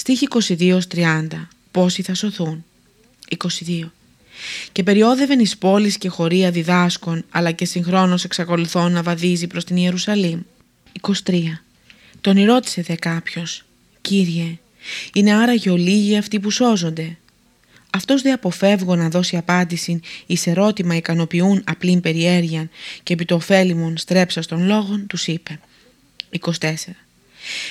Στίχη 22-30. Πόσοι θα σωθούν; 22. Και περιόδευεν εις πόλεις και χωρία διδάσκων, αλλά και συγχρόνως εξακολουθών να βαδίζει προς την Ιερουσαλήμ. 23. Τον ρώτησε δε κάποιος, «Κύριε, είναι άραγε ολίγοι αυτοί που σώζονται». Αυτός δε αποφεύγω να δώσει απάντηση εις ερώτημα ικανοποιούν απλήν περιέργεια και επί το ωφέλιμον στρέψα των λόγων τους είπε. 24.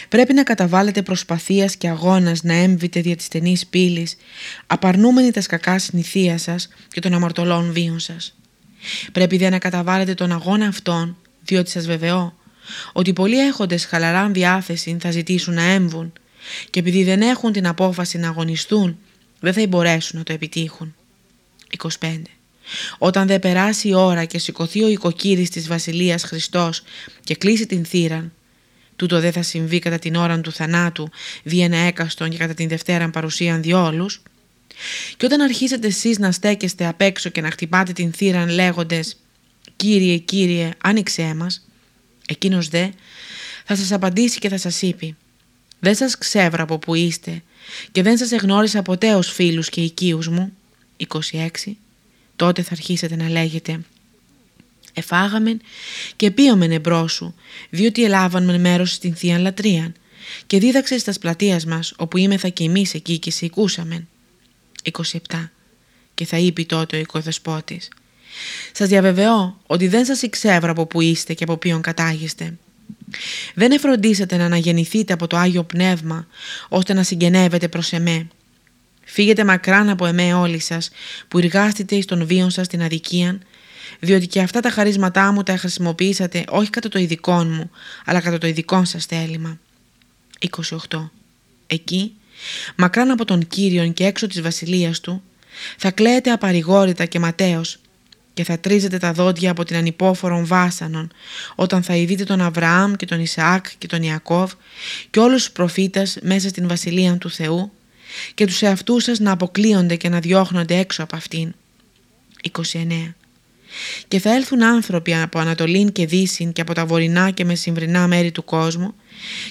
Πρέπει να καταβάλλετε προσπαθίας και αγώνας να έμβείτε δια της στενής πύλης, απαρνούμενοι τα σκακά συνηθία σας και των αμαρτωλών βίων σας. Πρέπει δε να καταβάλλετε τον αγώνα αυτόν, διότι σας βεβαιώ, ότι πολλοί έχοντες χαλαράν διάθεση θα ζητήσουν να έμβουν και επειδή δεν έχουν την απόφαση να αγωνιστούν, δεν θα μπορέσουν να το επιτύχουν. 25. Όταν δεν περάσει η ώρα και σηκωθεί ο οικοκύρης της Βασιλείας Χριστός και κλείσει την θύραν, τούτο δεν θα συμβεί κατά την ώρα του θανάτου, δι' ένα έκαστον και κατά την Δευτέρα παρουσίαν διόλους, και όταν αρχίσετε εσείς να στέκεστε απ' έξω και να χτυπάτε την θύραν λέγοντες «Κύριε, Κύριε, άνοιξέ μας», εκείνος δε θα σας απαντήσει και θα σας είπε «Δεν σας ξέβρα από που είστε και δεν σας εγνώρισα ποτέ ως φίλους και οικείους μου». 26. Τότε θα αρχίσετε να λέγετε εφάγαμεν και πίωμεν εμπρός σου, διότι ελάβαμε μέρος στην Θεία Λατρεία και δίδαξες στα πλατείας μας, όπου είμεθα κι εμείς εκεί και σε οικούσαμεν. 27. Και θα είπε τότε ο οικοδεσπότης. Σας διαβεβαιώ ότι δεν σας εξέβρα από που είστε και από ποιον κατάγεστε. Δεν εφροντίσατε να αναγεννηθείτε από το Άγιο Πνεύμα, ώστε να συγγενεύετε προς εμέ. Φύγετε μακράν από εμέ όλοι σας, που εργάστητε εις των βίων σας την αδικίαν διότι και αυτά τα χαρίσματά μου τα χρησιμοποιήσατε όχι κατά το ειδικό μου, αλλά κατά το ειδικό σας θέλημα. 28. Εκεί, μακράν από τον Κύριον και έξω της βασιλείας του, θα κλαίτε απαρηγόρητα και ματέως και θα τρίζετε τα δόντια από την ανυπόφορον βάσανον όταν θα ειδείτε τον Αβραάμ και τον Ισαάκ και τον Ιακώβ και όλους τους προφήτας μέσα στην βασιλεία του Θεού και τους εαυτούς σας να αποκλείονται και να διώχνονται έξω από αυτήν. 29. Και θα έλθουν άνθρωποι από Ανατολήν και Δύσιν και από τα βορεινά και μεσημβρινά μέρη του κόσμου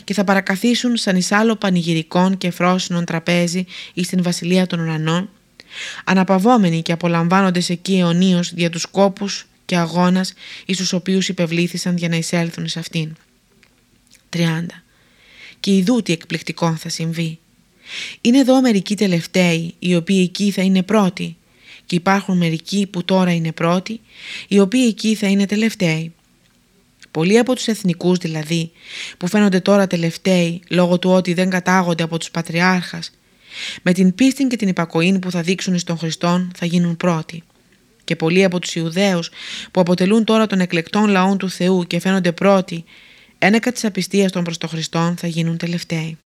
και θα παρακαθίσουν σαν εισάλλο πανηγυρικών και φρόσινων τραπέζι εις στην βασιλεία των ουρανών, αναπαυόμενοι και απολαμβάνοντες εκεί αιωνίως δια τους κόπους και αγώνας εις τους οποίους υπευλήθησαν για να εισέλθουν σε αυτήν. 30. Και ειδού τι εκπληκτικό θα συμβεί. Είναι εδώ μερικοί τελευταίοι, οι οποίοι εκεί θα είναι πρώτοι, και υπάρχουν μερικοί που τώρα είναι πρώτοι, οι οποίοι εκεί θα είναι τελευταίοι. Πολλοί από τους εθνικούς δηλαδή, που φαίνονται τώρα τελευταίοι λόγω του ότι δεν κατάγονται από τους πατριάρχας, με την πίστη και την υπακοή που θα δείξουν στον Χριστόν θα γίνουν πρώτοι. Και πολλοί από τους Ιουδαίους που αποτελούν τώρα των εκλεκτών λαών του Θεού και φαίνονται πρώτοι, ένεκα της απιστίας των προς τον Χριστόν θα γίνουν τελευταίοι.